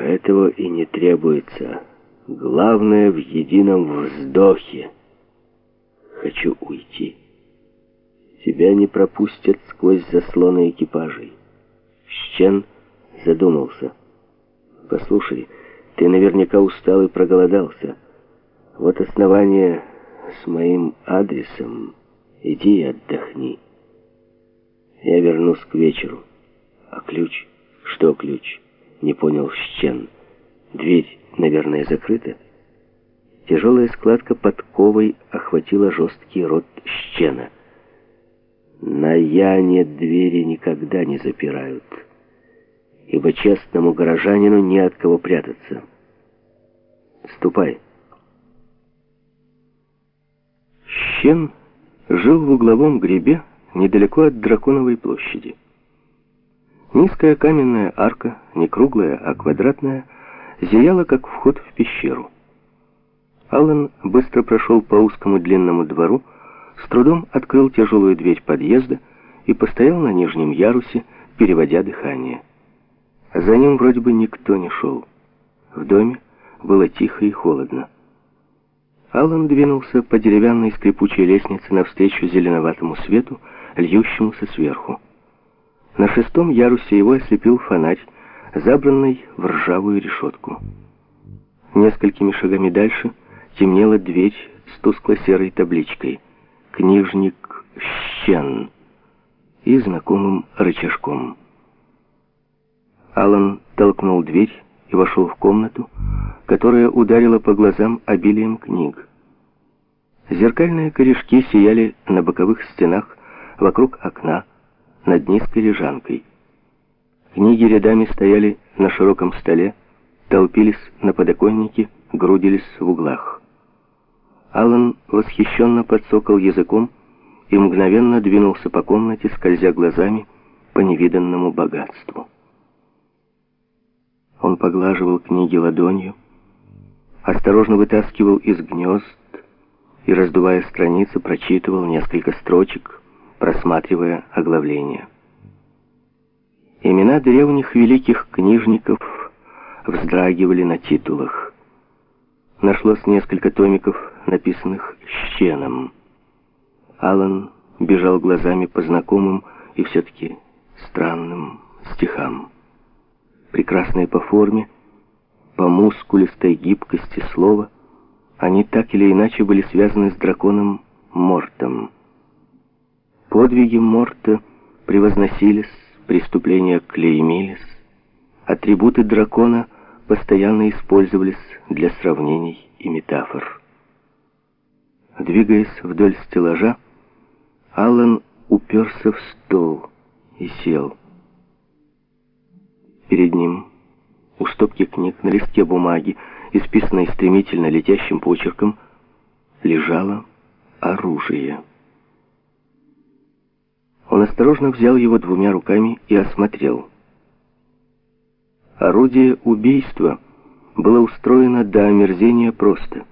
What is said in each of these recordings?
А этого и не требуется. Главное в едином вздохе. Хочу уйти. Тебя не пропустят сквозь заслоны экипажей. Щен задумался. Послушай, ты наверняка устал и проголодался. Вот основание с моим адресом. Иди и отдохни. Я вернусь к вечеру. А ключ? Что ключ? Не понял Щен. Дверь, наверное, закрыта. Тяжелая складка подковой охватила жесткий рот Щена. На Яне двери никогда не запирают, ибо честному горожанину не от кого прятаться. Ступай. Щен жил в угловом гребе недалеко от Драконовой площади. Низкая каменная арка, не круглая, а квадратная, зияла, как вход в пещеру. Аллан быстро прошел по узкому длинному двору, с трудом открыл тяжелую дверь подъезда и постоял на нижнем ярусе, переводя дыхание. За ним вроде бы никто не шел. В доме было тихо и холодно. Аллан двинулся по деревянной скрипучей лестнице навстречу зеленоватому свету, льющемуся сверху. На шестом ярусе его ослепил фонарь, забранный в ржавую решетку. Несколькими шагами дальше темнела дверь с тускло-серой табличкой «Книжник Щен» и знакомым рычажком. Алан толкнул дверь и вошел в комнату, которая ударила по глазам обилием книг. Зеркальные корешки сияли на боковых стенах вокруг окна, над низкой лежанкой. Книги рядами стояли на широком столе, толпились на подоконнике, грудились в углах. Алан восхищенно подсокал языком и мгновенно двинулся по комнате, скользя глазами по невиданному богатству. Он поглаживал книги ладонью, осторожно вытаскивал из гнезд и, раздувая страницы, прочитывал несколько строчек, просматривая оглавление. Имена древних великих книжников вздрагивали на титулах. Нашлось несколько томиков, написанных щеном. Алан бежал глазами по знакомым и все-таки странным стихам. Прекрасные по форме, по мускулистой гибкости слова, они так или иначе были связаны с драконом Мортом. Подвиги Морта превозносились, преступления клеймились, атрибуты дракона постоянно использовались для сравнений и метафор. Двигаясь вдоль стеллажа, Аллан уперся в стол и сел. Перед ним, у стопки книг на листке бумаги, исписанной стремительно летящим почерком, лежало оружие. Он осторожно взял его двумя руками и осмотрел. Орудие убийства было устроено до омерзения просто.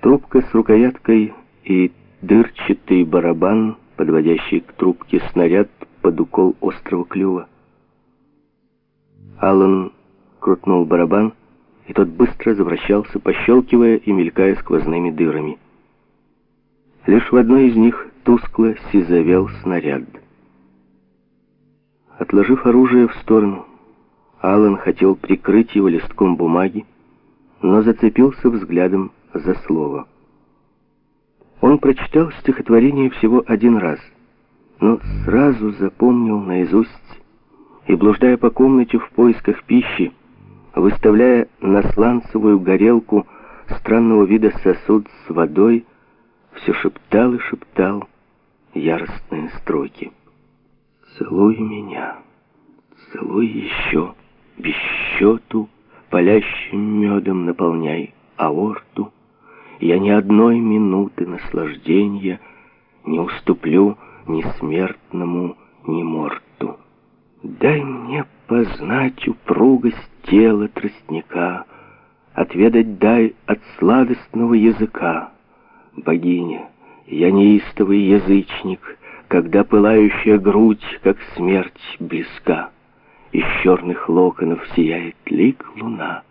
Трубка с рукояткой и дырчатый барабан, подводящий к трубке снаряд под укол острого клюва. Аллан крутнул барабан, и тот быстро завращался, пощелкивая и мелькая сквозными дырами. Лишь в одной из них тускло сизовел снаряд. Отложив оружие в сторону, Алан хотел прикрыть его листком бумаги, но зацепился взглядом за слово. Он прочитал стихотворение всего один раз, но сразу запомнил наизусть и, блуждая по комнате в поисках пищи, выставляя на сланцевую горелку странного вида сосуд с водой, все шептал и шептал яростные строки. «Целуй меня, целуй еще, без счету, палящим медом наполняй аорту. Я ни одной минуты наслаждения не уступлю ни смертному, ни морту. Дай мне познать упругость тела тростника, отведать дай от сладостного языка, богиня, я неистовый язычник, когда пылающая грудь, как смерть, близка. из черных локонов сияет лик луна.